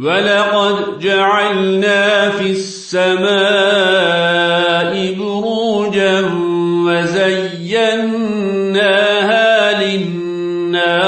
ولقد جعلنا في السماء بروجا وزيناها للناظرين